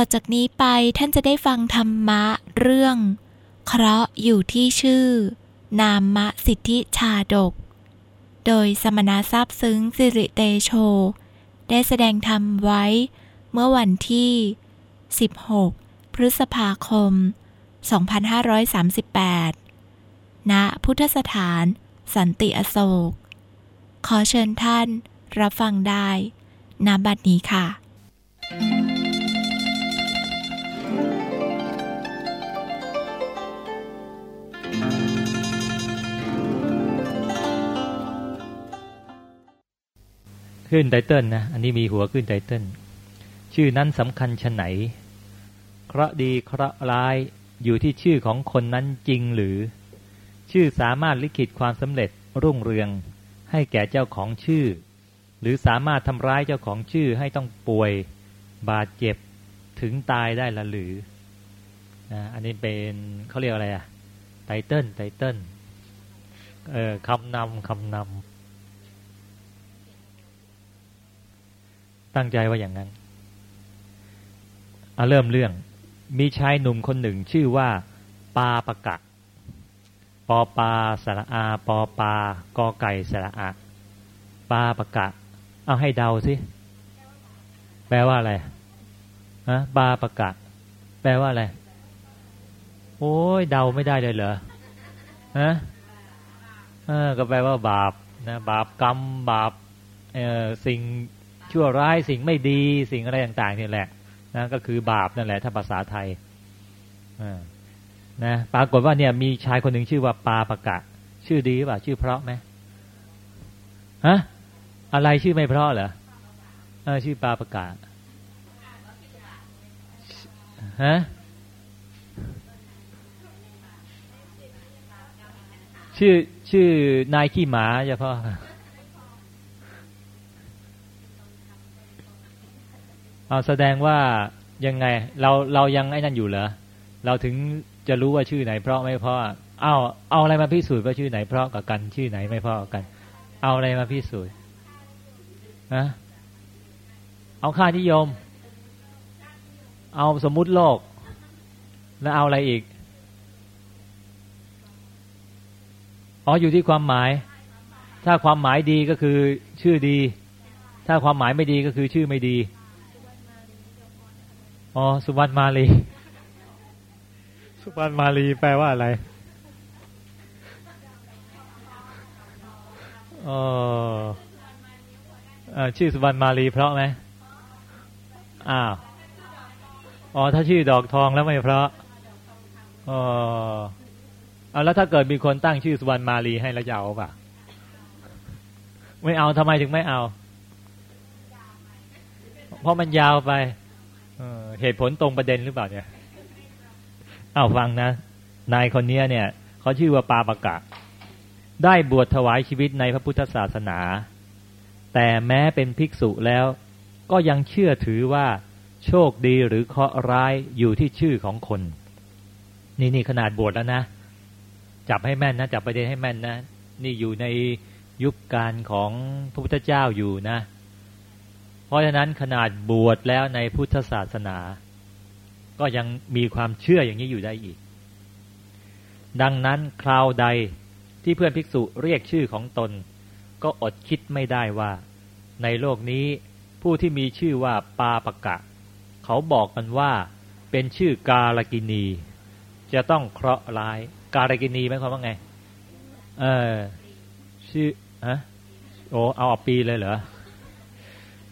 ต่อจากนี้ไปท่านจะได้ฟังธรรมะเรื่อง เคราะห์อยู่ที่ชื่อ นามะสิทธิชาดก โดยสมณะทราบซึ้งสิริเตโช ได้แสดงธรรมไว้เมื่อวันที่ 16 พฤษภาคม 2538 ณ พุทธสถานสันติอโศก ขอเชิญท่านรับฟังได้ณบัดนี้ค่ะ ขึ้นไตเติลนะ อันนี้มีหัวขึ้นไตเติลชื่อนั้นสำคัญชะไหน เคราะดีเคราะร้ายอยู่ที่ชื่อของคนนั้นจริงหรือ ชื่อสามารถลิขิตความสำเร็จรุ่งเรือง ให้แก่เจ้าของชื่อ หรือสามารถทำร้ายเจ้าของชื่อให้ต้องป่วย บาดเจ็บถึงตายได้ละหรือนะอันนี้เป็นเขาเรียกอะไรอะไตเติลไตเติลเออคำนำคำนำ ตั้งใจว่าอย่างนั้นเอาเริ่มเรื่อง มีชายหนุ่มคนหนึ่งชื่อว่า ปาปะกะ ปอปาสระอา ปอปากอไก่สระอาปาปะกะ เอาให้เดาสิ แปลว่าอะไรฮะปาปะกะ แปลว่าอะไร โอ้ยเดาไม่ได้เลยเหรอฮะเออก็แปลว่าบาปนะบาปกรรมบาปเออสิ่ง ชั่วร้ายสิ่งไม่ดีสิ่งอะไรต่างๆนี่แหละนะก็คือบาปนั่นแหละถ้าภาษาไทยนะปรากฏว่าเนี่ยมีชายคนหนึ่งชื่อว่าปาปะกะ ชื่อดีป่ะชื่อเพราะไหมฮะอะไรชื่อไม่เพราะเหรอชื่อปาปะกะฮะชื่อชื่อนายขี้หมาเฉพาะ เอาแสดงว่ายังไง เราเรายังไอ้นั่นอยู่เหรอเราถึงจะรู้ว่าชื่อไหนเพราะไม่เพราะเอาเอาอะไรมาพิสูจน์ว่าชื่อไหนเพราะกับกันชื่อไหนไม่เพราะกัน เอาอะไรมาพิสูจน์นะเอาค่านิยม เอาสมมุติโลก แล้วเอาอะไรอีกอ๋ออยู่ที่ความหมาย ถ้าความหมายดีก็คือชื่อดี ถ้าความหมายไม่ดีก็คือชื่อไม่ดี อ๋อ สุวรรณมาลี สุวรรณมาลีแปลว่าอะไรอ๋อชื่อสุวรรณมาลีเพราะไหมอ้าวอ๋อ ถ้าชื่อดอกทองแล้วไม่เพราะอ๋อเอาแล้วถ้าเกิดมีคนตั้งชื่อสุวรรณมาลีให้แล้วจะเอาป่ะ ไม่เอาทำไมถึงไม่เอา เพราะมันยาวไป เหตุผลตรงประเด็นหรือเปล่าเนี่ยเอาฟังนะ นายคนนี้เนี่ยเขาชื่อว่าปาปะกะ ได้บวชถวายชีวิตในพระพุทธศาสนา แต่แม้เป็นภิกษุแล้ว ก็ยังเชื่อถือว่าโชคดีหรือเคราะห์ร้ายอยู่ที่ชื่อของคน นี่นี่ขนาดบวชแล้วนะ จับให้แม่นนะ จับประเด็นให้แม่นนะ นี่อยู่ในยุคการของพระพุทธเจ้าอยู่นะ เพราะฉะนั้นขนาดบวชแล้วในพุทธศาสนา ก็ยังมีความเชื่ออย่างนี้อยู่ได้อีก ดังนั้นคราวใดที่เพื่อนภิกษุเรียกชื่อของตน ก็อดคิดไม่ได้ว่า ในโลกนี้ผู้ที่มีชื่อว่าปาปะกะ เขาบอกกันว่าเป็นชื่อกาลกินี จะต้องเคราะห์ร้าย กาลกินีหมายความว่าไง เออชื่อฮะโอ้เอาอปีเลยเหรอ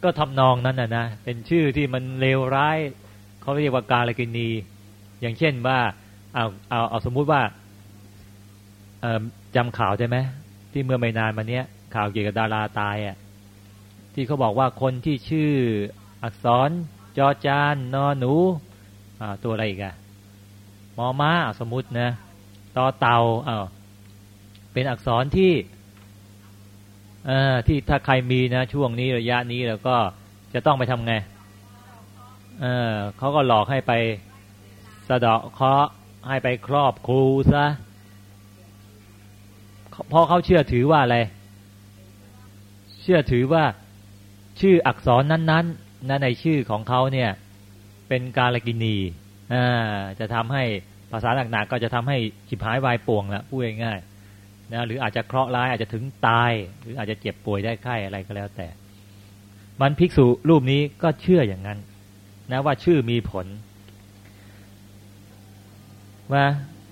ก็ทำนองนั้นนะนะ เป็นชื่อที่มันเลวร้ายเขาเรียกว่ากาลกินี อย่างเช่นว่าเอาเอาเอาสมมุติว่าจำข่าวใช่ไหมที่เมื่อไม่นานมาเนี้ย ข่าวเกี่ยวกับดาราตายอะที่เขาบอกว่าคนที่ชื่ออักษรจอจานนอหนูตัวอะไรอีกอะมอม้าสมมุตินะต่อเตาเออเป็นอักษรที่ อที่ถ้าใครมีนะช่วงนี้ระยะนี้แล้วก็จะต้องไปทำไงเออเขาก็หลอกให้ไปสะเดาะเคาะให้ไปครอบครูซะเพราะเขาเชื่อถือว่าอะไร เชื่อถือว่าชื่ออักษรนั้นๆนั้นในชื่อของเขาเนี่ยเป็นกาลกินีอ่าจะทำให้ภาษาหนักๆก็จะทำให้ฉิบหายวายป่วงละพูดง่ายๆ นะหรืออาจจะเคราะห์ร้ายอาจจะถึงตาย หรืออาจจะเจ็บป่วยได้ไข้อะไรก็แล้วแต่ มันภิกษุรูปนี้ก็เชื่ออย่างนั้น นะว่าชื่อมีผลว่า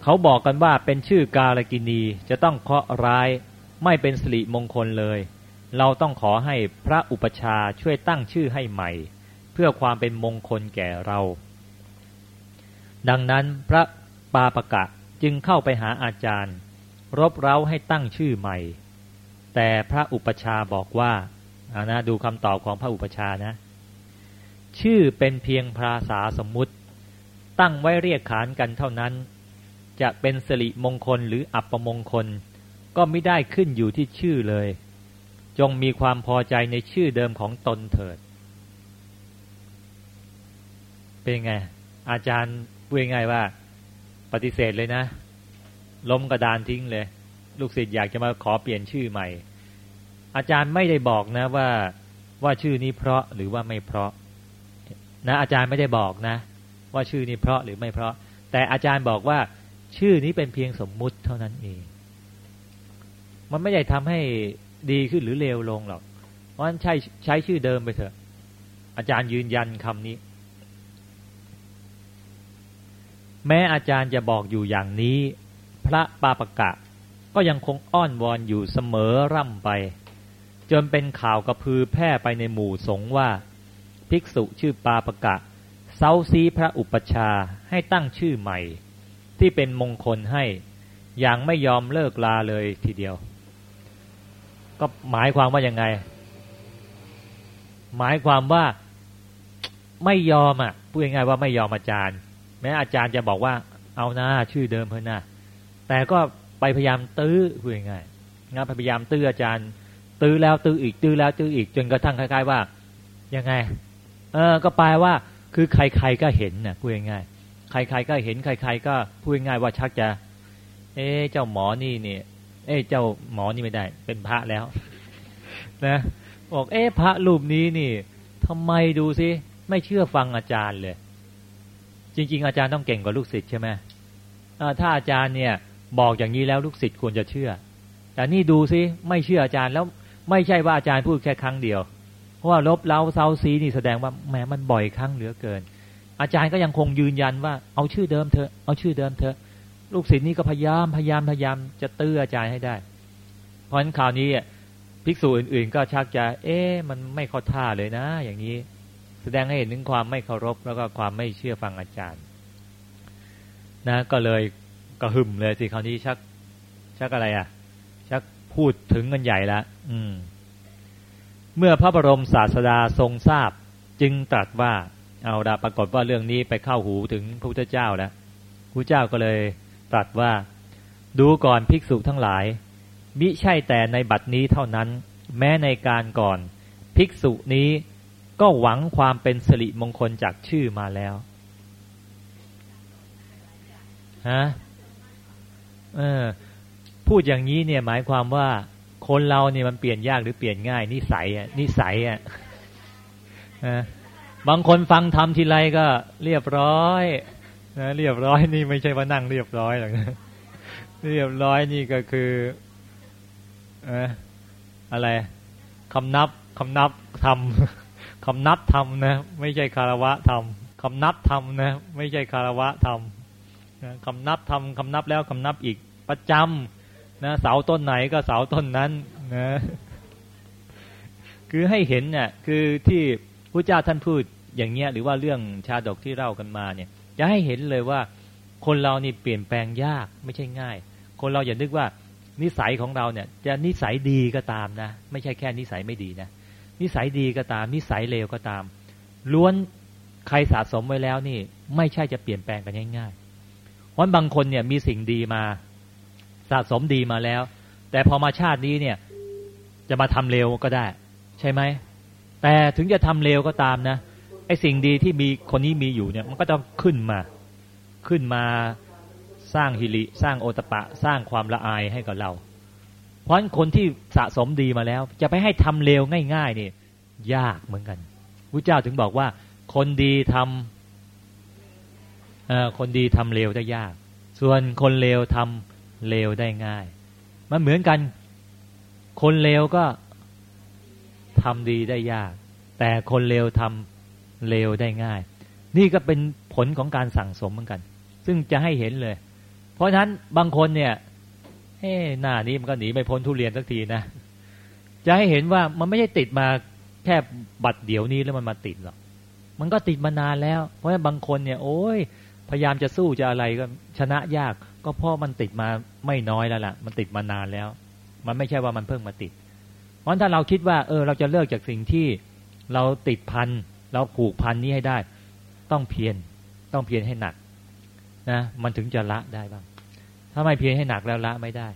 เขาบอกกันว่าเป็นชื่อกาลกินีจะต้องเคราะห์ร้ายไม่เป็นสิริมงคลเลย เราต้องขอให้พระอุปชาช่วยตั้งชื่อให้ใหม่ เพื่อความเป็นมงคลแก่เรา ดังนั้นพระปาปะกะจึงเข้าไปหาอาจารย์ รบเร้าให้ตั้งชื่อใหม่ แต่พระอุปชาบอกว่าอานะดูคำตอบของพระอุปชานะ ชื่อเป็นเพียงภาษาสมมุติ ตั้งไว้เรียกขานกันเท่านั้น จะเป็นสิริมงคลหรืออัปมงคล ก็ไม่ได้ขึ้นอยู่ที่ชื่อเลย จงมีความพอใจในชื่อเดิมของตนเถิด เป็นไง อาจารย์พูดง่ายว่า ปฏิเสธเลยนะ ล้มกระดานทิ้งเลย ลูกศิษย์อยากจะมาขอเปลี่ยนชื่อใหม่ อาจารย์ไม่ได้บอกนะว่าว่าชื่อนี้เพราะหรือว่าไม่เพราะ นะอาจารย์ไม่ได้บอกนะ ว่าชื่อนี้เพราะหรือไม่เพราะ แต่อาจารย์บอกว่า ชื่อนี้เป็นเพียงสมมุติเท่านั้นเอง มันไม่ได้ทำให้ดีขึ้นหรือเลวลงหรอก เพราะฉะนั้นใช้ใช้ชื่อเดิมไปเถอะ อาจารย์ยืนยันคำนี้ แม้อาจารย์จะบอกอยู่อย่างนี้ พระปาปกะ ก็ยังคงอ้อนวอนอยู่เสมอร่ำไป จนเป็นข่าวกระพือแพร่ไปในหมู่สงฆ์ว่า ภิกษุชื่อปาปกะเซาซีพระอุปชาให้ตั้งชื่อใหม่ ที่เป็นมงคลให้อย่างไม่ยอมเลิกลาเลยทีเดียว ก็หมายความว่ายังไง หมายความว่าไม่ยอมอะพูดง่ายๆว่าไม่ยอมอาจารย์ แม้อาจารย์จะบอกว่าเอาหน้าชื่อเดิมเพื่อนนะ แต่ก็ไปพยายามตื้อพูดง่ายๆนะพยายามตื้ออาจารย์ ตื้อแล้วตื้ออีกตื้อแล้วตื้ออีกจนกระทั่งคล้ายๆว่ายังไง เออก็แปลว่า คือใครๆก็เห็นนะพูดง่ายๆใครๆก็เห็นใคร ๆ ก็พูดง่ายว่าชักจะ เอ๊เจ้าหมอนี่เนี่ย เอ๊เจ้าหมอนี่ไม่ได้ เป็นพระแล้ว นะบอกเอ๊พระรูปนี้นี่ทำไมดูซิไม่เชื่อฟังอาจารย์เลย จริง ๆ อาจารย์ต้องเก่งกว่าลูกศิษย์ใช่ไหมถ้าอาจารย์เนี่ย บอกอย่างนี้แล้วลูกศิษย์ควรจะเชื่อ แต่นี่ดูซิไม่เชื่ออาจารย์แล้วไม่ใช่ว่าอาจารย์พูดแค่ครั้งเดียว เพราะว่าลบเล้าเซาซีนี่แสดงว่าแหมมันบ่อยครั้งเหลือเกิน อาจารย์ก็ยังคงยืนยันว่าเอาชื่อเดิมเถอะเอาชื่อเดิมเถอะ ลูกศิษย์นี่ก็พยายามพยายามพยายามจะเตื้ออาจารย์ให้ได้ เพราะฉะนั้นข่าวนี้ภิกษุอื่น ๆ ก็ชักจะ เอ๊ะมันไม่เข้าท่าเลยนะ อย่างนี้แสดงให้เห็นถึงความไม่เคารพแล้วก็ความไม่เชื่อฟังอาจารย์นะก็เลย กระหึ่มเลยสิคราวนี้ชัก ชักอะไรอะ ชักพูดถึงกันใหญ่ละอืม เมื่อพระบรมศาสดาทรงทราบ จึงตรัสว่า เอาดาปรากฏว่าเรื่องนี้ไปเข้าหูถึงพระพุทธเจ้าแล้วพระเจ้าก็เลยตรัสว่า ดูก่อนภิกษุทั้งหลาย มิใช่แต่ในบัดนี้เท่านั้น แม้ในการก่อน ภิกษุนี้ก็หวังความเป็นสิริมงคลจากชื่อมาแล้วฮะ เออ พูดอย่างนี้เนี่ยหมายความว่าคนเราเนี่ยมันเปลี่ยนยากหรือเปลี่ยนง่าย นิสัยอะนิสัยอะบางคนฟังทำทีไรก็เรียบร้อยนะเรียบร้อยนี่ไม่ใช่ว่านั่งเรียบร้อยหรอกนะเรียบร้อยนี่ก็คืออะไรคำนับคำนับทำคำนับทำนะ ไม่ใช่คารวะทำคำนับทำนะ ไม่ใช่คารวะทำ คำนับทำคำนับแล้วคำนับอีกประจำนะเสาต้นไหนก็เสาต้นนั้นนะคือให้เห็นเนี่ยคือที่พระเจ้าท่านพูดอย่างเงี้ยหรือว่าเรื่องชาดกที่เล่ากันมาเนี่ยจะให้เห็นเลยว่าคนเรานี่เปลี่ยนแปลงยากไม่ใช่ง่าย คนเราอย่านึกว่านิสัยของเราเนี่ย จะนิสัยดีก็ตามนะ ไม่ใช่แค่นิสัยไม่ดีนะนิสัยดีก็ตาม นิสัยเลวก็ตาม ล้วนใครสะสมไว้แล้วนี่ ไม่ใช่จะเปลี่ยนแปลงกันง่าย ๆ เพราะบางคนเนี่ยมีสิ่งดีมาสะสมดีมาแล้ว แต่พอมาชาตินี้เนี่ย จะมาทำเลวก็ได้ ใช่ไหมแต่ถึงจะทำเลวก็ตามนะไอ้สิ่งดีที่มีคนนี้มีอยู่เนี่ยมันก็ต้องขึ้นมาขึ้นมาสร้างฮิริสร้างโอตปะ สร้างความละอายให้กับเรา เพราะคนที่สะสมดีมาแล้ว จะไปให้ทำเลวง่ายๆนี่ยากเหมือนกันพระเจ้าถึงบอกว่า คนดีท คนดีทำเลวได้ยาก ส่วนคนเลวทำเลวได้ง่าย มันเหมือนกัน คนเลวก็ทำดีได้ยาก แต่คนเลวทำเลวได้ง่าย นี่ก็เป็นผลของการสั่งสมเหมือนกัน ซึ่งจะให้เห็นเลย เพราะฉะนั้นบางคนเนี่ยเฮ้หน้านี้มันก็หนีไม่พ้นทุเรียนสักทีนะ จะให้เห็นว่ามันไม่ใช่ติดมาแค่บัดเดี๋ยวนี้แล้วมันมาติดหรอก มันก็ติดมานานแล้ว เพราะฉะนั้นบางคนเนี่ย โอ้ย พยายามจะสู้จะอะไรก็ชนะยาก ก็เพราะมันติดมาไม่น้อยแล้วล่ะ มันติดมานานแล้ว มันไม่ใช่ว่ามันเพิ่งมาติด เพราะถ้าเราคิดว่า เออ เราจะเลิกจากสิ่งที่เราติดพันเราผูกพันนี้ให้ได้ ต้องเพียรต้องเพียรให้หนักนะมันถึงจะละได้บ้าง ถ้าไม่เพียรให้หนักแล้วละไม่ได้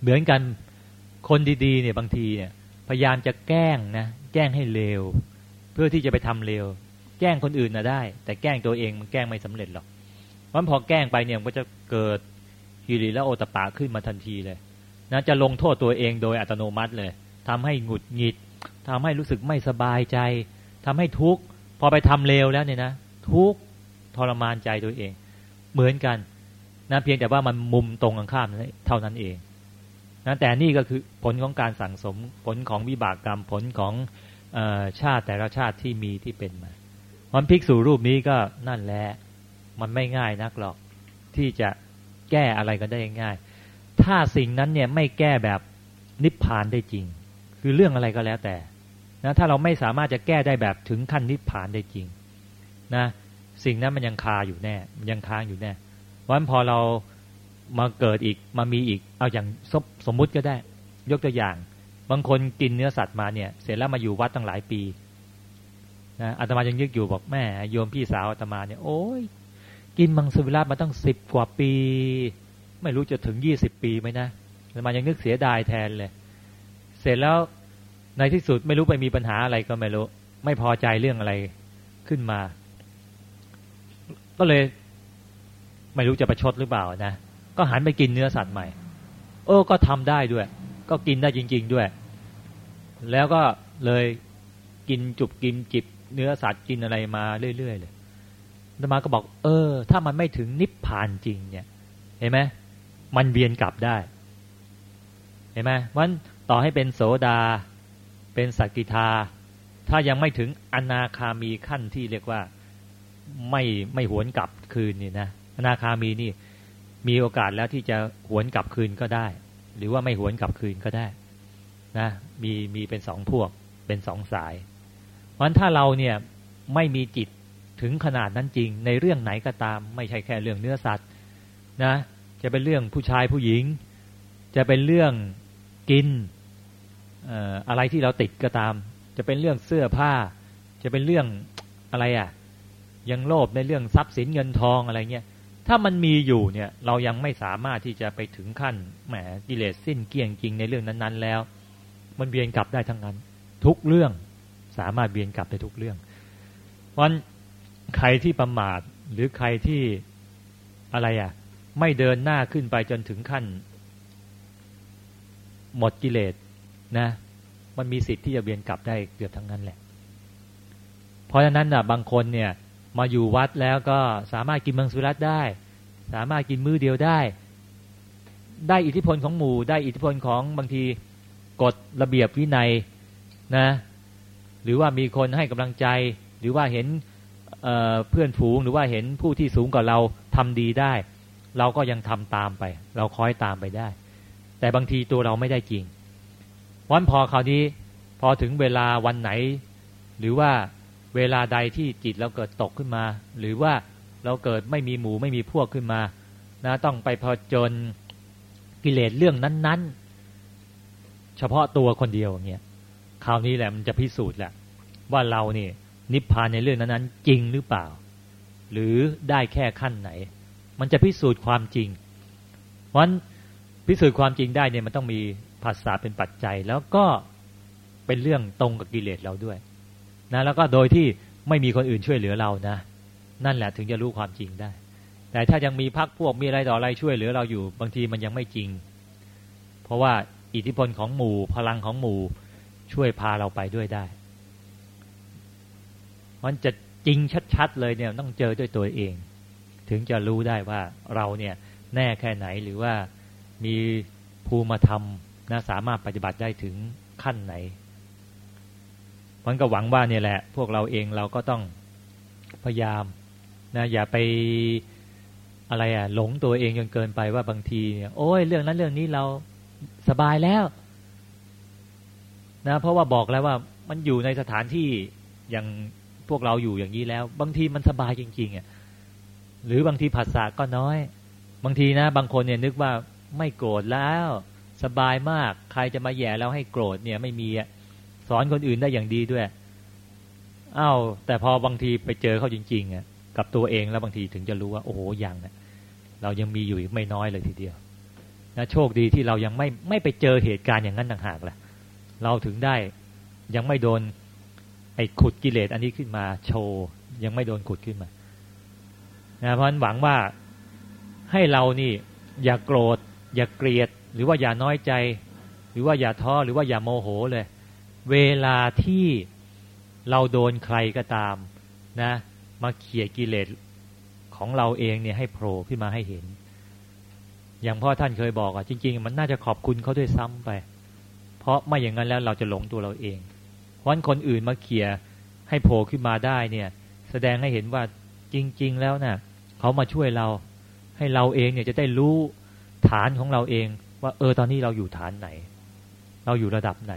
เหมือนกันคนดีๆเนี่ยบางทีเนี่ยพยายามจะแกล้งนะแกล้งให้เลวเพื่อที่จะไปทำเลว ล้งคนอื่นนะได้ แต่แกล้งตัวเองมันแกล้งไม่สำเร็จหรอกมันพอแกล้งไปเนี่ยมันก็จะเกิดฮิริและโอตปาขึ้นมาทันทีเลยนะจะลงโทษตัวเองโดยอัตโนมัติเลยทำให้หงุดหงิดทำให้รู้สึกไม่สบายใจทำให้ทุกข์พอไปทำเลวแล้วเนี่ยนะทุกข์ทรมานใจตัวเอง เหมือนกันนะเพียงแต่ว่ามันมุมตรงกันข้ามเท่านั้นเองนะแต่นี่ก็คือผลของการสั่งสมผลของวิบากกรรมผลของอชาติแต่ละชาติที่มีที่เป็นมา วันภิกษุรูปนี้ก็นั่นแหละมันไม่ง่ายนักหรอก ที่จะแก้อะไรกันได้ง่าย ถ้าสิ่งนั้นเนี่ยไม่แก้แบบนิพพานได้จริง คือเรื่องอะไรก็แล้วแต่นะถ้าเราไม่สามารถจะแก้ได้แบบถึงขั้นนิพพานได้จริงนะสิ่งนั้นมันยังคาอยู่แน่มันยังค้างอยู่แน่วันพอเรามาเกิดอีกมามีอีกเอาอย่างสมมุติก็ได้ ยกตัวอย่าง บางคนกินเนื้อสัตว์มาเนี่ย เสร็จแล้วมาอยู่วัดตั้งหลายปี นะอาตมายังยึกอยู่บอกแม่โยมพี่สาวอาตมาเนี่ยโอ้ยกินมังสวิรัตมาตั้งสิบกว่าปี ไม่รู้จะถึงยี่สิบปีไหมนะอาตมายังนึกเสียดายแทนเลย เสร็จแล้วในที่สุดไม่รู้ไปมีปัญหาอะไรก็ไม่รู้ ไม่พอใจเรื่องอะไรขึ้นมา ก็เลย ไม่รู้จะประชดหรือเปล่านะก็หันไปกินเนื้อสัตว์ใหม่เออก็ทำได้ด้วย ก็กินได้จริง ๆด้วย แล้วก็เลยกินจุบกินจิบ เนื้อสัตว์กินอะไรมาเรื่อยๆเลยธรรมาก็บอก เออ ถ้ามันไม่ถึงนิพพานจริง เนี่ย เห็นไหมมันเวียนกลับได้ เห็นไหมวันต่อให้เป็นโสดา เป็นสักกิทา ถ้ายังไม่ถึงอนาคามีขั้นที่เรียกว่าไม่ไม่หวนกลับคืนนี่นะอนาคามีนี่ มีโอกาสแล้วที่จะหวนกลับคืนก็ได้ หรือว่าไม่หวนกลับคืนก็ได้ นะ มีมีเป็นสองพวกเป็นสองสาย เพราะถ้าเราเนี่ยไม่มีจิตถึงขนาดนั้นจริง ในเรื่องไหนก็ตาม ไม่ใช่แค่เรื่องเนื้อสัตว์นะจะเป็นเรื่องผู้ชายผู้หญิง จะเป็นเรื่องกินอะไรที่เราติดก็ตาม จะเป็นเรื่องเสื้อผ้า จะเป็นเรื่องอะไรอะ่ะยังโลภในเรื่องทรัพย์สินเงินทองอะไรเงี้ยถ้ามันมีอยู่เนี่ยเรายังไม่สามารถที่จะไปถึงขั้นแหมกิเลสสิ้นเกี่ยงจริงในเรื่องนั้น ๆ แล้ว มันเบียนกลับได้ทั้งนั้น ทุกเรื่อง สามารถเบียนกลับได้ทุกเรื่อง เพราะใครที่ประมาทหรือใครที่อะไรอะ ไม่เดินหน้าขึ้นไปจนถึงขั้น หมดกิเลสนะ มันมีสิทธิ์ที่จะเบียนกลับได้เกือบทั้งนั้นแหละ เพราะฉะนั้นนะบางคนเนี่ย มาอยู่วัดแล้วก็สามารถกินมังสวิรัตได้ สามารถกินมื้อเดียวได้ ได้อิทธิพลของหมู่ ได้อิทธิพลของบางทีกฎระเบียบวินัยนะ หรือว่ามีคนให้กำลังใจ หรือว่าเห็นเเพื่อนฝูง หรือว่าเห็นผู้ที่สูงกว่าเราทำดีได้ เราก็ยังทำตามไป เราคอยตามไปได้ แต่บางทีตัวเราไม่ได้จริงวันพอคราวนี้พอถึงเวลาวันไหน หรือว่าเวลาใดที่จิตเราเกิดตกขึ้นมา หรือว่าเราเกิดไม่มีหมู่ไม่มีพวกขึ้นมานะต้องไปพอจนกิเลสเรื่องนั้น ๆ เฉพาะตัวคนเดียวอย่างเงี้ย คราวนี้แหละมันจะพิสูจน์แหละว่าเราเนี่ยนิพพานในเรื่องนั้นๆ จริงหรือเปล่า หรือได้แค่ขั้นไหน มันจะพิสูจน์ความจริงวันพิสูจน์ความจริงได้เนี่ยมันต้องมีภาษาเป็นปัจจัย แล้วก็เป็นเรื่องตรงกับกิเลสเราด้วยนะแล้วก็โดยที่ไม่มีคนอื่นช่วยเหลือเรานะ นั่นแหละถึงจะรู้ความจริงได้ แต่ถ้ายังมีพักพวกมีอะไรต่ออะไรช่วยเหลือเราอยู่ บางทีมันยังไม่จริง เพราะว่าอิทธิพลของหมู่พลังของหมู่ ช่วยพาเราไปด้วยได้ มันจะจริงชัดๆเลยเนี่ยต้องเจอด้วยตัวเอง ถึงจะรู้ได้ว่าเราเนี่ยแน่แค่ไหนหรือว่ามีภูมิธรรมนะสามารถปฏิบัติได้ถึงขั้นไหน มันก็หวังว่าเนี่ยแหละ พวกเราเองเราก็ต้องพยายามนะอย่าไปอะไรอะหลงตัวเองจนเกินไปว่าบางทีเนี่ยโอ้ยเรื่องนั้นเรื่องนี้เราสบายแล้ว นะเพราะว่าบอกแล้วว่ามันอยู่ในสถานที่อย่างพวกเราอยู่อย่างนี้แล้ว บางทีมันสบายจริงๆอะหรือบางทีผัสสะก็น้อย บางทีนะ บางคนเนี่ยนึกว่าไม่โกรธแล้ว สบายมากใครจะมาแย่แล้วให้โกรธเนี่ยไม่มีอะสอนคนอื่นได้อย่างดีด้วยอา้าวแต่พอบางทีไปเจอเขาจริงๆอะกับตัวเองแล้วบางทีถึงจะรู้ว่า โอ้โหยังนะเรายังมีอยู่อีกไม่น้อยเลยทีเดียวนะโชคดีที่เรายังไม่ไม่ไปเจอเหตุการณ์อย่างนั้นต่างหากแหละ เราถึงได้ยังไม่โดน ไอ้ขุดกิเลสอันนี้ขึ้นมาโชว์ ยังไม่โดนขุดขึ้นมานะเพราะฉะนั้นหวังว่าให้เรานี่ อย่าโกรธ อย่าเกลียด หรือว่าอย่าน้อยใจ หรือว่าอย่าท้อหรือว่าอย่าโมโหเลย เวลาที่เราโดนใครก็ตามนะ มาเขี่ยกิเลสของเราเองเนี่ยให้โผล่ขึ้นมาให้เห็น อย่างพ่อท่านเคยบอกอะจริง ๆ มันน่าจะขอบคุณเขาด้วยซ้ำไป เพราะไม่อย่างนั้นแล้วเราจะหลงตัวเราเอง เพราะคนอื่นมาเขี่ยให้โผล่ขึ้นมาได้เนี่ย แสดงให้เห็นว่าจริง ๆ แล้วนะ่ะเขามาช่วยเรา ให้เราเองเนี่ยจะได้รู้ฐานของเราเอง ว่าเออตอนนี้เราอยู่ฐานไหน เราอยู่ระดับไหน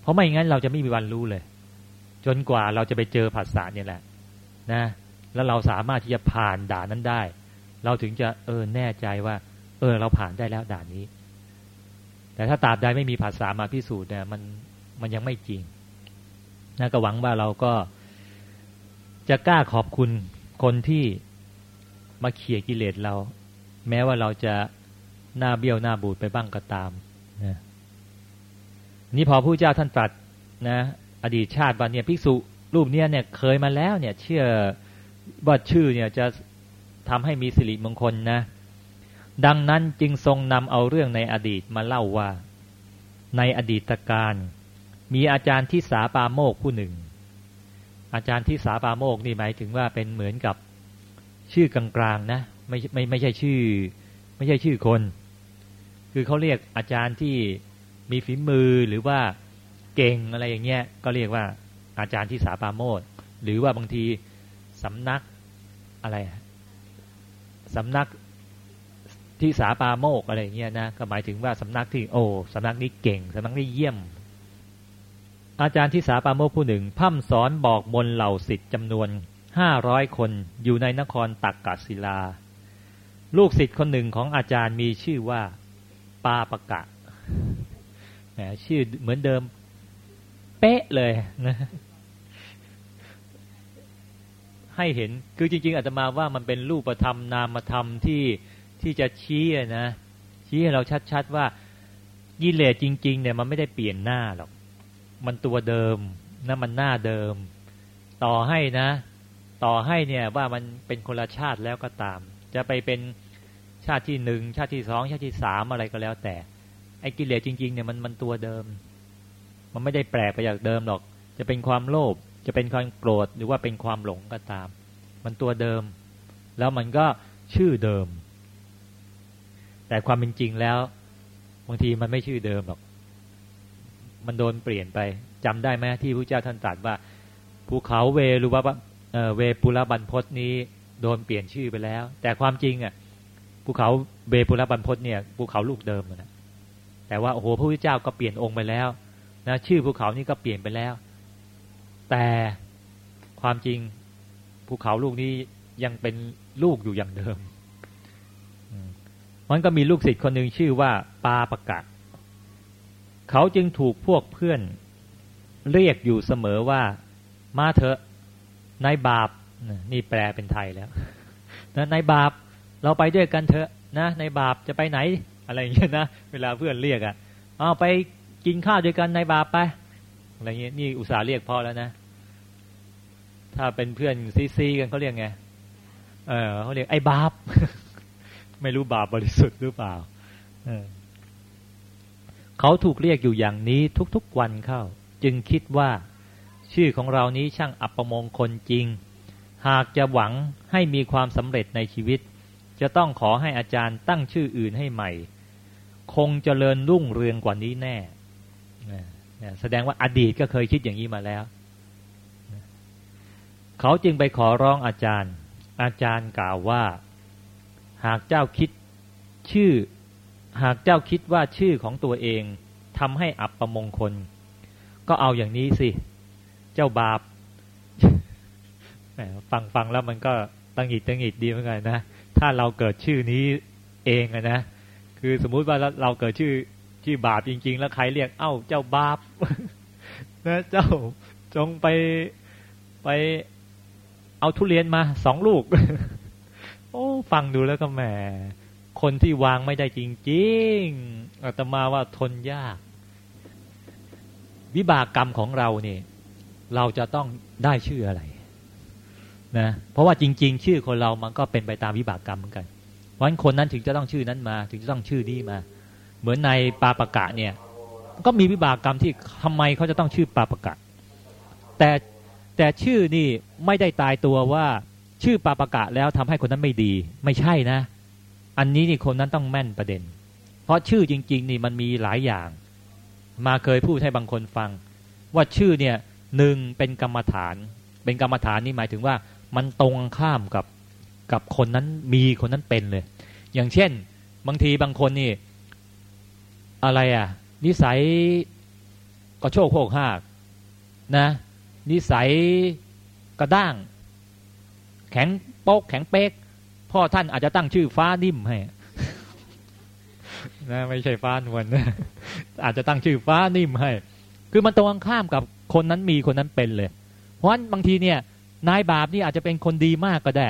เพราะไม่อย่างนั้นเราจะไม่มีวันรู้เลย จนกว่าเราจะไปเจอผัสสะเนี่ยแหละ นะ แล้วเราสามารถที่จะผ่านด่านนั้นได้ เราถึงจะเออแน่ใจว่า เออ เราผ่านได้แล้วด่านนี้ แต่ถ้าตราบใดไม่มีภาษามาพิสูจน์เนี่ยมันมันยังไม่จริงนะก็หวังว่าเราก็จะกล้าขอบคุณคนที่มาเขี่ยกิเลสเรา แม้ว่าเราจะหน้าเบี้ยวหน้าบูดไปบ้างก็ตามนะนี่พอผู้เจ้าท่านตรัสนะ อดีตชาติวันเนี่ยภิกษุรูปเนี้ยเนี่ยเคยมาแล้วเนี่ย เชื่อว่าชื่อเนี่ยจะทำให้มีสิริมงคลนะ ดังนั้นจึงทรงนำเอาเรื่องในอดีตมาเล่าว่า ในอดีตการมีอาจารย์ที่สาปาโมกผู้หนึ่ง อาจารย์ที่สาปาโมกนี่หมายถึงว่าเป็นเหมือนกับชื่อกลางๆนะไม่ไม่ไม่ใช่ชื่อ ไม่ใช่ชื่อคน คือเขาเรียกอาจารย์ที่มีฝีมือหรือว่าเก่งอะไรอย่างเงี้ยก็เรียกว่าอาจารย์ที่สาปาโมดหรือว่าบางทีสำนักอะไรสำนัก ที่สาปาโมกอะไรเงี้ยนะก็หมายถึงว่าสำนักที่โอ้สำนักนี้เก่งสำนักนี้เยี่ยม อาจารย์ที่สาปาโมกผู้หนึ่งพั่มสอนบอกมนเหล่าสิทธิ์จำนวนห้าร้อยคนอยู่ในนครตักกศิลา ลูกศิษย์คนหนึ่งของอาจารย์มีชื่อว่า ปาปะกะแหมชื่อเหมือนเดิม เป๊ะเลยนะให้เห็นคือจริง ๆอาจจะมาว่ามันเป็นรูปธรรมนามธรรมที่ ที่จะชี้นะชี้ให้เราชัดๆว่ากิเลสจริง ๆ เนี่ยมันไม่ได้เปลี่ยนหน้าหรอก มันตัวเดิมนะมันหน้าเดิม ต่อให้นะ ต่อให้เนี่ยว่ามันเป็นคนละชาติแล้วก็ตาม จะไปเป็นชาติที่หนึ่งชาติที่สองชาติที่สามอะไรก็แล้วแต่ ไอ้กิเลสจริง ๆ เนี่ยมันมันตัวเดิม มันไม่ได้แปลกไปจากเดิมหรอก จะเป็นความโลภจะเป็นความโกรธหรือว่าเป็นความหลงก็ตาม มันตัวเดิม แล้วมันก็ชื่อเดิม แต่ความเป็นจริงแล้วบางทีมันไม่ชื่อเดิมหรอก มันโดนเปลี่ยนไปจำได้ไหมที่พระเจ้าท่านตรัสว่าภูเขาเวรุวะเวปุระบันพศนี้โดนเปลี่ยนชื่อไปแล้ว แต่ความจริงอะภูเขาเวปุระบันพศเนี่ยภูเขาลูกเดิมนะแต่ว่าโอ้โหพระพุทธเจ้าก็เปลี่ยนองค์ไปแล้วนะชื่อภูเขานี้ก็เปลี่ยนไปแล้ว แต่ความจริงภูเขาลูกนี้ยังเป็นลูกอยู่อย่างเดิม มันก็มีลูกศิษย์คนหนึ่งชื่อว่าปาประกาศเขาจึงถูกพวกเพื่อนเรียกอยู่เสมอว่ามาเถอะนายบาปนี่แปลเป็นไทยแล้วนะนายบาปเราไปด้วยกันเถอะนะนายบาปจะไปไหนอะไรอย่างเงี้ยนะเวลาเพื่อนเรียกอะ่ะเอาไปกินข้าวด้วยกันนายบาปไปอะไรเงี้ยนี่อุตส่าห์เรียกพ่อแล้วนะ ถ้าเป็นเพื่อนซีซีกันเขาเรียกไงเออเขาเรียกไอ้บาป ไม่รู้บาปบริสุทธิ์หรือเปล่าเขาถูกเรียกอยู่อย่างนี้ทุกๆวันเข้า จึงคิดว่า ชื่อของเรานี้ช่างอัปมงคลจริง หากจะหวังให้มีความสำเร็จในชีวิต จะต้องขอให้อาจารย์ตั้งชื่ออื่นให้ใหม่ คงจเจริญรุ่งเรืองกว่านี้แน่แสดงว่าอดีตก็เคยคิดอย่างนี้มาแล้ว เขาจึงไปขอร้องอาจารย์ อาจารย์กล่าวว่า หากเจ้าคิดชื่อ หากเจ้าคิดว่าชื่อของตัวเองทำให้อับประมงคล ก็เอาอย่างนี้สิ เจ้าบาปฟังฟังแล้วมันก็ตั้งหิดตั้งหิดดีเหมือนกันนะ ถ้าเราเกิดชื่อนี้เองนะ คือสมมุติว่าเราเกิดชื่อชื่อบาปจริง ๆ แล้วใครเรียก เอ้า เจ้าบาปนะเจ้าจงไปไปเอาทุเรียนมาสองลูก โอ้ฟังดูแล้วก็แหมคนที่วางไม่ได้จริงๆอาตมาว่าทนยาก วิบากกรรมของเราเนี่ยเราจะต้องได้ชื่ออะไรนะเพราะว่าจริง ๆ ชื่อคนเรามันก็เป็นไปตามวิบากกรรมเหมือนกันเพราะฉะนั้นคนนั้นถึงจะต้องชื่อนั้นมา ถึงจะต้องชื่อนี้มา เหมือนในปาปะกะเนี่ยก็มีวิบากกรรมที่ทำไมเขาจะต้องชื่อปาปกะ แต่แต่ชื่อนี่ไม่ได้ตายตัวว่า ชื่อปาปะกะแล้วทำให้คนนั้นไม่ดี ไม่ใช่นะ อันนี้นี่คนนั้นต้องแม่นประเด็น เพราะชื่อจริง ๆ นี่มันมีหลายอย่าง มาเคยพูดให้บางคนฟัง ว่าชื่อเนี่ยหนึ่งเป็นกรรมฐาน เป็นกรรมฐานนี่หมายถึงว่ามันตรงข้ามกับกับคนนั้นมีคนนั้นเป็นเลย อย่างเช่น บางทีบางคนนี่ อะไรอะ นิสัยก็โชคโคกหากนะ นิสัยกระด้าง แข็งโป๊กแข็งเป๊กพ่อท่านอาจจะตั้งชื่อฟ้านิ่มให้นะไม่ใช่ฟ้านวลนะอาจจะตั้งชื่อฟ้านิ่มให้ คือมันตรงข้ามกับคนนั้นมีคนนั้นเป็นเลย เพราะฉะนั้นบางทีเนี่ยนายบาปนี่อาจจะเป็นคนดีมากก็ได้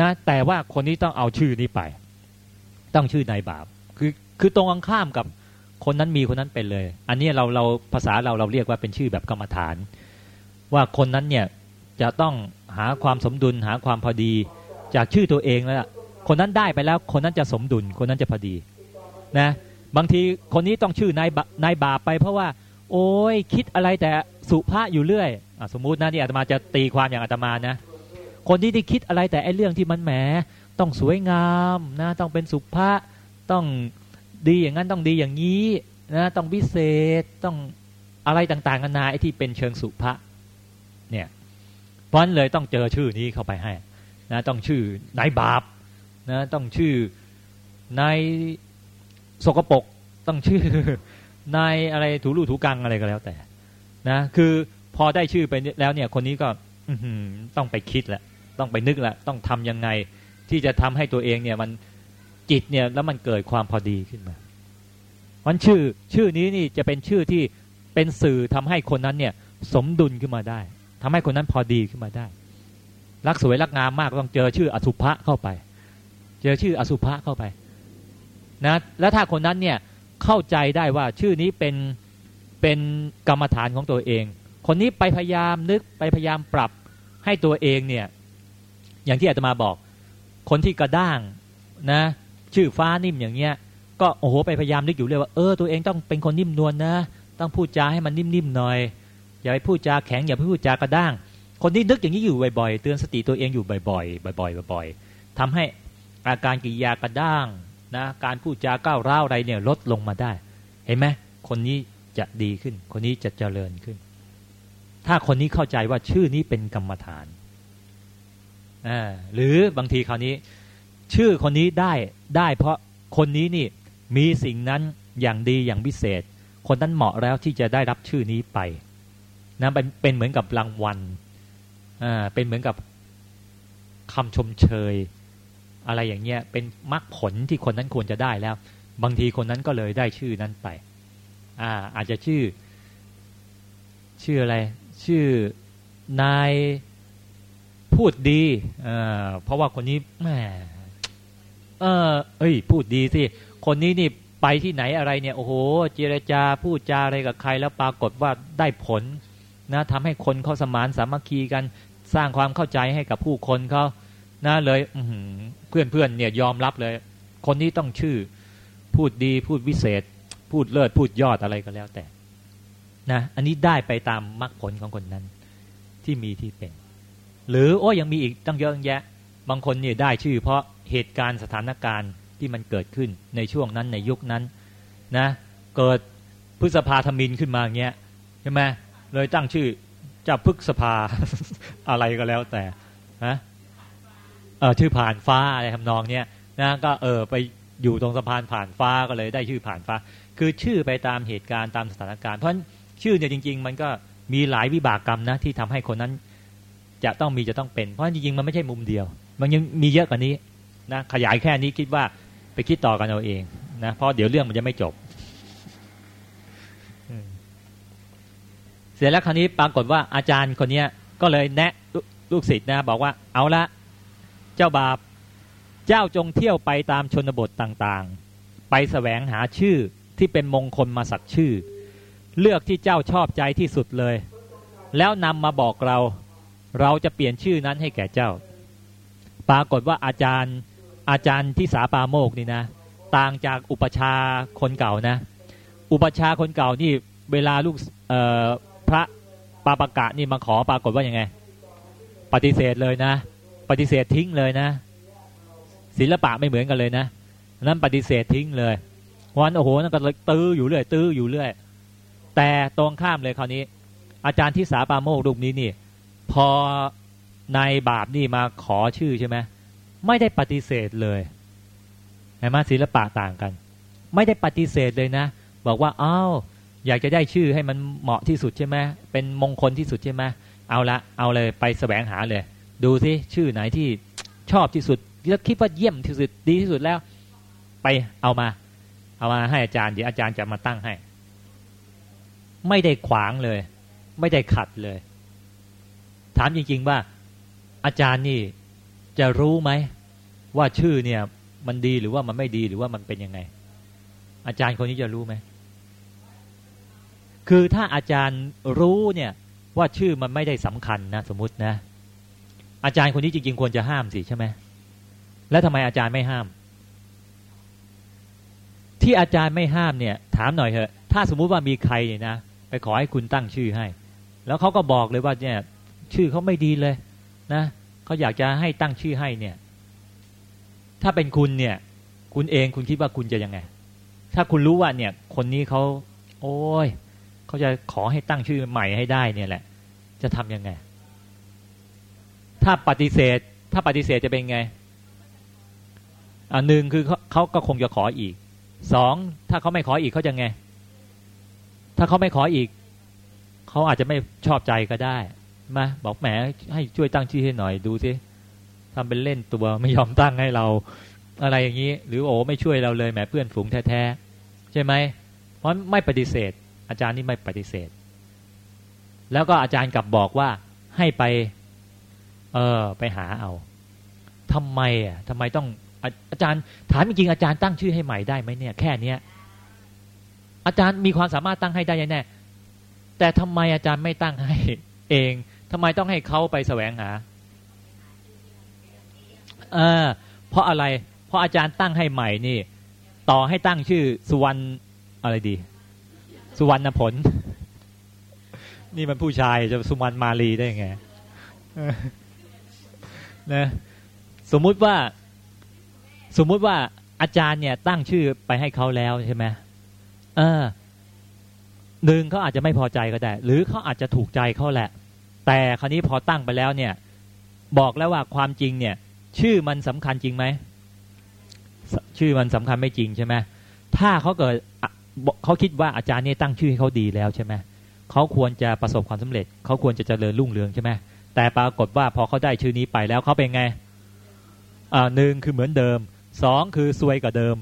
นะแต่ว่าคนนี้ต้องเอาชื่อนี้ไป ต้องชื่อนายบาปคือคือตรงข้ามกับคนนั้นมีคนนั้นเป็นเลย อันนี้เราเราภาษาเราเราเรียกว่าเป็นชื่อแบบกรรมฐาน ว่าคนนั้นเนี่ยจะต้อง หาความสมดุลหาความพอดีจากชื่อตัวเองแล้วคนนั้นได้ไปแล้วคนนั้นจะสมดุลคนนั้นจะพอดีนะบางทีคนนี้ต้องชื่อนายนายบาปไปเพราะว่า โอ้ยคิดอะไรแต่สุภาพอยู่เรื่อยสมมุตินะที่อาตมาจะตีความอย่างอาตมานะ คนที่ที่คิดอะไรแต่ไอ้เรื่องที่มันแหมต้องสวยงามนะต้องเป็นสุภาพต้องดีอย่างนั้นต้องดีอย่างนี้นะต้องพิเศษต้องอะไรต่างๆนานาไอ้ที่เป็นเชิงสุภาพเนี่ย เพราะนั้นเลยต้องเจอชื่อนี้เข้าไปให้นะต้องชื่อนายบาปนะต้องชื่อนายสกปรกต้องชื่อนายอะไรถูรูถูกังอะไรก็แล้วแต่ นะคือพอได้ชื่อไปแล้วเนี่ยคนนี้ก็ต้องไปคิดแหละต้องไปนึกแหละต้องทํำยังไงที่จะทำให้ตัวเองเนี่ยมันจิตเนี่ยแล้วมันเกิดความพอดีขึ้นมามันชื่อชื่อนี้นี่จะเป็นชื่อที่เป็นสื่อทำให้คนนั้นเนี่ย สมดุลขึ้นมาได้ ทำให้คนนั้นพอดีขึ้นมาได้ รักสวยรักงามมากต้องเจอชื่ออสุภะเข้าไป เจอชื่ออสุภะเข้าไปนะแล้วถ้าคนนั้นเนี่ยเข้าใจได้ว่าชื่อนี้เป็นเป็นกรรมฐานของตัวเอง คนนี้ไปพยายามนึกไปพยายามปรับให้ตัวเองเนี่ยอย่างที่อาตมาบอก คนที่กระด้างนะชื่อฟ้านิ่มอย่างเงี้ยก็โอ้โหไปพยายามนึกอยู่เลยว่าเออตัวเองต้องเป็นคนนิ่มนวลนนะ ต้องพูดจาให้มันนิ่มๆหน่อย อย่าไปพูดจาแข็งอย่าไปพูดจากระด้าง คนที่นึกอย่างนี้อยู่บ่อยๆ เตือนสติตัวเองอยู่บ่อยๆ บ่อยๆ บ่อยๆทำให้อาการกิริยากระด้างนะการพูดจาก้าวร้าวอะไรเนี่ยลดลงมาได้ เห็นไหมคนนี้จะดีขึ้น คนนี้จะเจริญขึ้น ถ้าคนนี้เข้าใจว่าชื่อนี้เป็นกรรมฐานหรือบางทีคราวนี้ ชื่อคนนี้ได้ได้เพราะคนนี้นี่มีสิ่งนั้นอย่างดีอย่างพิเศษ คนนั้นเหมาะแล้วที่จะได้รับชื่อนี้ไป นะเป็นเป็นเหมือนกับรางวัลอ่าเป็นเหมือนกับคำชมเชย อะไรอย่างเงี้ยเป็นมรรคผลที่คนนั้นควรจะได้แล้ว บางทีคนนั้นก็เลยได้ชื่อนั้นไปอ่าอาจจะชื่อ ชื่ออะไร ชื่อนายพูดดีเเพราะว่าคนนี้แหมเออเอ้ย พูดดีสิคนนี้นี่ไปที่ไหนอะไรเนี่ยโอ้โหเจรจาพูดจาอะไรกับใครแล้วปรากฏว่าได้ผล นะทำให้คนเขาสมานสามัคคีกันสร้างความเข้าใจให้กับผู้คนเขานะเลยเพื่อนเพื่อนเนี่ยยอมรับเลย คนนี้ต้องชื่อ พูดดีพูดวิเศษ พูดเลิศพูดยอดอะไรก็แล้วแต่นะอันนี้ได้ไปตามมรรคผลของคนนั้น ที่มีที่เป็น หรือโอ้ยังมีอีกตั้งเยอะแยะ บางคนเนี่ยได้ชื่อ เพราะเหตุการณ์สถานการณ์ที่มันเกิดขึ้นในช่วงนั้นในยุคนั้นนะ เกิดพฤษภาธมินขึ้นมาเงี้ยใช่ไหม เลยตั้งชื่อเจ้าพฤษภาอะไรก็แล้วแต่นะเออชื่อผ่านฟ้าอะไรทำนองเนี้ยนะก็เออไปอยู่ตรงสะพานผ่านฟ้าก็เลยได้ชื่อผ่านฟ้า คือชื่อไปตามเหตุการณ์ตามสถานการณ์เพราะชื่อเนี่ยจริง ๆ มันก็มีหลายวิบากกรรมนะที่ทำให้คนนั้น จะต้องมีจะต้องเป็น เพราะจริงๆมันไม่ใช่มุมเดียว มันยังมีเยอะกว่านี้นะขยายแค่นี้คิดว่าไปคิดต่อกันเอาเองนะเพราะเดี๋ยวเรื่องมันจะไม่จบ เสร็จแล้วคราวนี้ปรากฏว่าอาจารย์คนนี้ก็เลยแนะลูกศิษย์นะบอกว่าเอาละเจ้าบาปเจ้าจงเที่ยวไปตามชนบทต่างๆ ไปแสวงหาชื่อที่เป็นมงคลมาสักชื่อ เลือกที่เจ้าชอบใจที่สุดเลย แล้วนำมาบอกเรา เราจะเปลี่ยนชื่อนั้นให้แก่เจ้า ปรากฏว่าอาจารย์อาจารย์ที่สาปาโมกนี่นะ ต่างจากอุปชาคนเก่านะ อุปชาคนเก่านี่เวลาลูก พระปาปกะนี่มาขอปรากฏว่ายังไง ปฏิเสธเลยนะ ปฏิเสธทิ้งเลยนะ ศิลปะไม่เหมือนกันเลยนะนั้นปฏิเสธทิ้งเลยวันโอ้โหนั่นก็ตื้ออยู่เรื่อยตื้ออยู่เรื่อยแต่ตรงข้ามเลยคราวนี้ อาจารย์ที่สาปาโมกรูปนี้นี่ พอนายบาปนี่มาขอชื่อใช่ไหมไม่ได้ปฏิเสธเลยเห็นไหมศิลปะต่างกัน ไม่ได้ปฏิเสธเลยนะ บอกว่าอ้าว อยากจะได้ชื่อให้มันเหมาะที่สุดใช่ไหมเป็นมงคลที่สุดใช่ไหมเอาละเอาเลยไปแสวงหาเลย ดูสิชื่อไหนที่ชอบที่สุดแล้วคิดว่าเยี่ยมที่สุดดีที่สุดแล้ว ไปเอามา เอามาให้อาจารย์เดี๋ยวอาจารย์จะมาตั้งให้ ไม่ได้ขวางเลย ไม่ได้ขัดเลย ถามจริง ๆว่า อาจารย์นี่จะรู้ไหมว่าชื่อเนี่ย มันดีหรือว่ามันไม่ดีหรือว่ามันเป็นยังไง อาจารย์คนนี้จะรู้ไหม คือถ้าอาจารย์รู้เนี่ยว่าชื่อมันไม่ได้สำคัญนะสมมตินะ อาจารย์คนนี้จริงๆควรจะห้ามสิใช่ไหมแล้วทำไมอาจารย์ไม่ห้าม ที่อาจารย์ไม่ห้ามเนี่ย ถามหน่อยเถอะ ถ้าสมมุติว่ามีใครเนี่ยนะไปขอให้คุณตั้งชื่อให้ แล้วเขาก็บอกเลยว่าเนี่ย ชื่อเขาไม่ดีเลย นะเขาอยากจะให้ตั้งชื่อให้เนี่ย ถ้าเป็นคุณเนี่ย คุณเองคุณคิดว่าคุณจะยังไง ถ้าคุณรู้ว่าเนี่ย คนนี้เขาโอ้ย เขาจะขอให้ตั้งชื่อใหม่ให้ได้เนี่ยแหละ จะทำยังไง ถ้าปฏิเสธ ถ้าปฏิเสธจะเป็นไงอ่าหนึ่งคือเขาเขาก็คงจะขออีกสองถ้าเขาไม่ขออีกเขาจะไง ถ้าเขาไม่ขออีก เขาอาจจะไม่ชอบใจก็ได้มาบอกแหมให้ช่วยตั้งชื่อให้หน่อยดูสิทำเป็นเล่นตัวไม่ยอมตั้งให้เรา อะไรอย่างนี้ หรือโอ้ไม่ช่วยเราเลยแหมเพื่อนฝูงแท้ๆใช่ไหมเพราะไม่ปฏิเสธ อาจารย์นี่ไม่ปฏิเสธ แล้วก็อาจารย์กลับบอกว่าให้ไป เออไปหาเอาทำไมอะทำไมต้องอาจารย์ถามจริงอาจารย์ตั้งชื่อให้ใหม่ได้ไหมเนี่ย แค่เนี้ยอาจารย์มีความสามารถตั้งให้ได้แน่แต่ทำไมอาจารย์ไม่ตั้งให้ เองทำไมต้องให้เขาไปแสวงหาเออเพราะอะไร เพราะอาจารย์ตั้งให้ใหม่นี่ ต่อให้ตั้งชื่อสุวรรณอะไรดี สุวรรณผล นี่มันผู้ชายจะสุวรรณมาลีได้ไงนะสมมุติว่าสมมุติว่าอาจารย์เนี่ยตั้งชื่อไปให้เขาแล้วใช่ไหมเออหนึ่งเขาอาจจะไม่พอใจก็ได้ หรือเขาอาจจะถูกใจเขาแหละ แต่คราวนี้พอตั้งไปแล้วเนี่ย บอกแล้วว่าความจริงเนี่ย ชื่อมันสำคัญจริงไหม ชื่อมันสำคัญไม่จริงใช่ไหมถ้าเขาเกิด เขาคิดว่าอาจารย์เนี่ยตั้งชื่อให้เขาดีแล้วใช่ไหมเขาควรจะประสบความสำเร็จ เขาควรจะเจริญรุ่งเรืองใช่ไหมแต่ปรากฏว่าพอเขาได้ชื่อนี้ไปแล้วเขาเป็นไงอ่าหนึ่งคือเหมือนเดิมสองคือซวยกว่าเดิม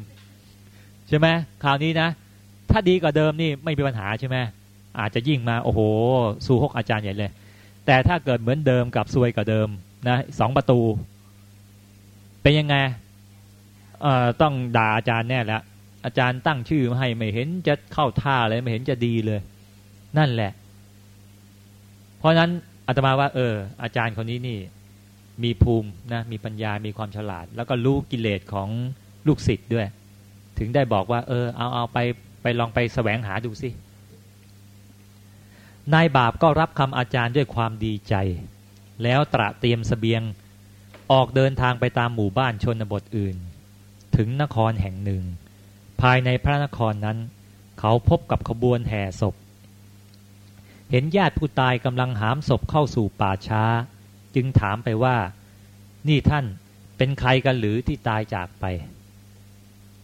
ใช่ไหมคราวนี้นะ ถ้าดีกว่าเดิมนี่ไม่มีปัญหาใช่ไหมอาจจะยิ่งมาโอ้โห สู้ฮกอาจารย์ใหญ่เลย แต่ถ้าเกิดเหมือนเดิมกับซวยกว่าเดิมนะสองประตู เป็นยังไงอ่าต้องด่าอาจารย์แน่แล้ว อาจารย์ตั้งชื่อมาให้ไม่เห็นจะเข้าท่าเลยไม่เห็นจะดีเลย นั่นแหละ เพราะนั้นอาตมาว่า เออ อาจารย์คนนี้นี่ มีภูมินะมีปัญญามีความฉลาด แล้วก็รู้กิเลสของลูกศิษย์ด้วย ถึงได้บอกว่า เออ เอาเอาไปไปลองไปแสวงหาดูสินายบาปก็รับคำอาจารย์ด้วยความดีใจ แล้วตระเตรียมสเสบียงออกเดินทางไปตามหมู่บ้านชนบทอื่น ถึงนครแห่งหนึ่ง ภายในพระนครนั้น เขาพบกับขบวนแห่ศพ เห็นญาติผู้ตายกำลังหามศพเข้าสู่ป่าช้า จึงถามไปว่า นี่ท่านเป็นใครกันหรือที่ตายจากไป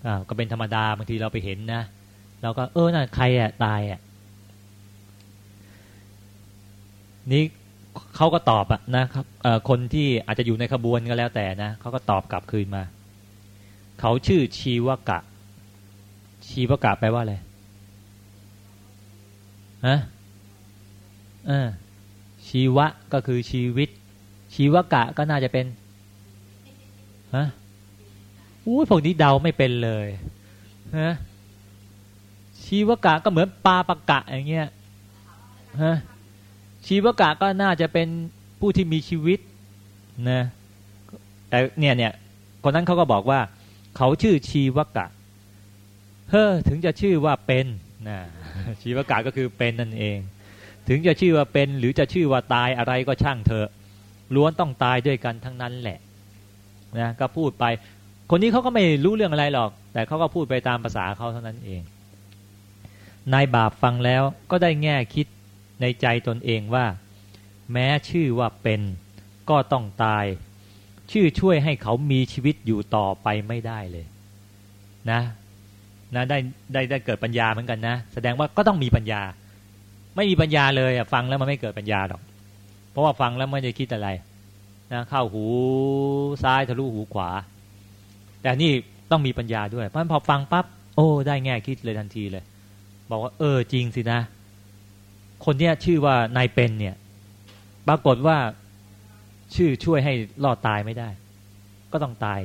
อ่าก็เป็นธรรมดาบางทีเราไปเห็นนะเราก็เออน่ะใครอะตายอะนี่เขาก็ตอบอะนะครับคนที่อาจจะอยู่ในขบวนก็แล้วแต่นะเขาก็ตอบกลับคืนมา เขาชื่อชีวกะ ชีวกะแปลว่าอะไรฮะเออชีวะก็คือชีวิต ชีวกะก็น่าจะเป็นฮะอู้พวกนี้เดาไม่เป็นเลยฮะชีวกะก็เหมือนปลาปะกะอย่างเงี้ยฮะชีวกะก็น่าจะเป็นผู้ที่มีชีวิตนะแต่เนี่ยเนี่ยคนนั้นเขาก็บอกว่า เขาชื่อชีวกะ เฮ้อถึงจะชื่อว่าเป็นนะชีวกะก็คือเป็นนั่นเอง ถึงจะชื่อว่าเป็นหรือจะชื่อว่าตายอะไรก็ช่างเถอะล้วนต้องตายด้วยกันทั้งนั้นแหละนะก็พูดไป คนนี้เขาก็ไม่รู้เรื่องอะไรหรอก แต่เขาก็พูดไปตามภาษาเขาเท่านั้นเองนายบาปฟังแล้วก็ได้แง่คิดในใจตนเองว่า แม้ชื่อว่าเป็นก็ต้องตาย ชื่อช่วยให้เขามีชีวิตอยู่ต่อไปไม่ได้เลย นะ นะได้ได้ได้เกิดปัญญาเหมือนกันนะ แสดงว่าก็ต้องมีปัญญา ไม่มีปัญญาเลยอะฟังแล้วมันไม่เกิดปัญญาหรอก เพราะว่าฟังแล้วไม่ได้คิดอะไรนะเข้าหูซ้ายทะลุหูขวา แต่นี่ต้องมีปัญญาด้วยเพราะพอฟังปั๊บโอ้ ได้แง่คิดเลยทันทีเลย บอกว่าเออจริงสินะ คนเนี้ยชื่อว่านายเป็นเนี่ย ปรากฏว่าชื่อช่วยให้รอดตายไม่ได้ ก็ต้องตาย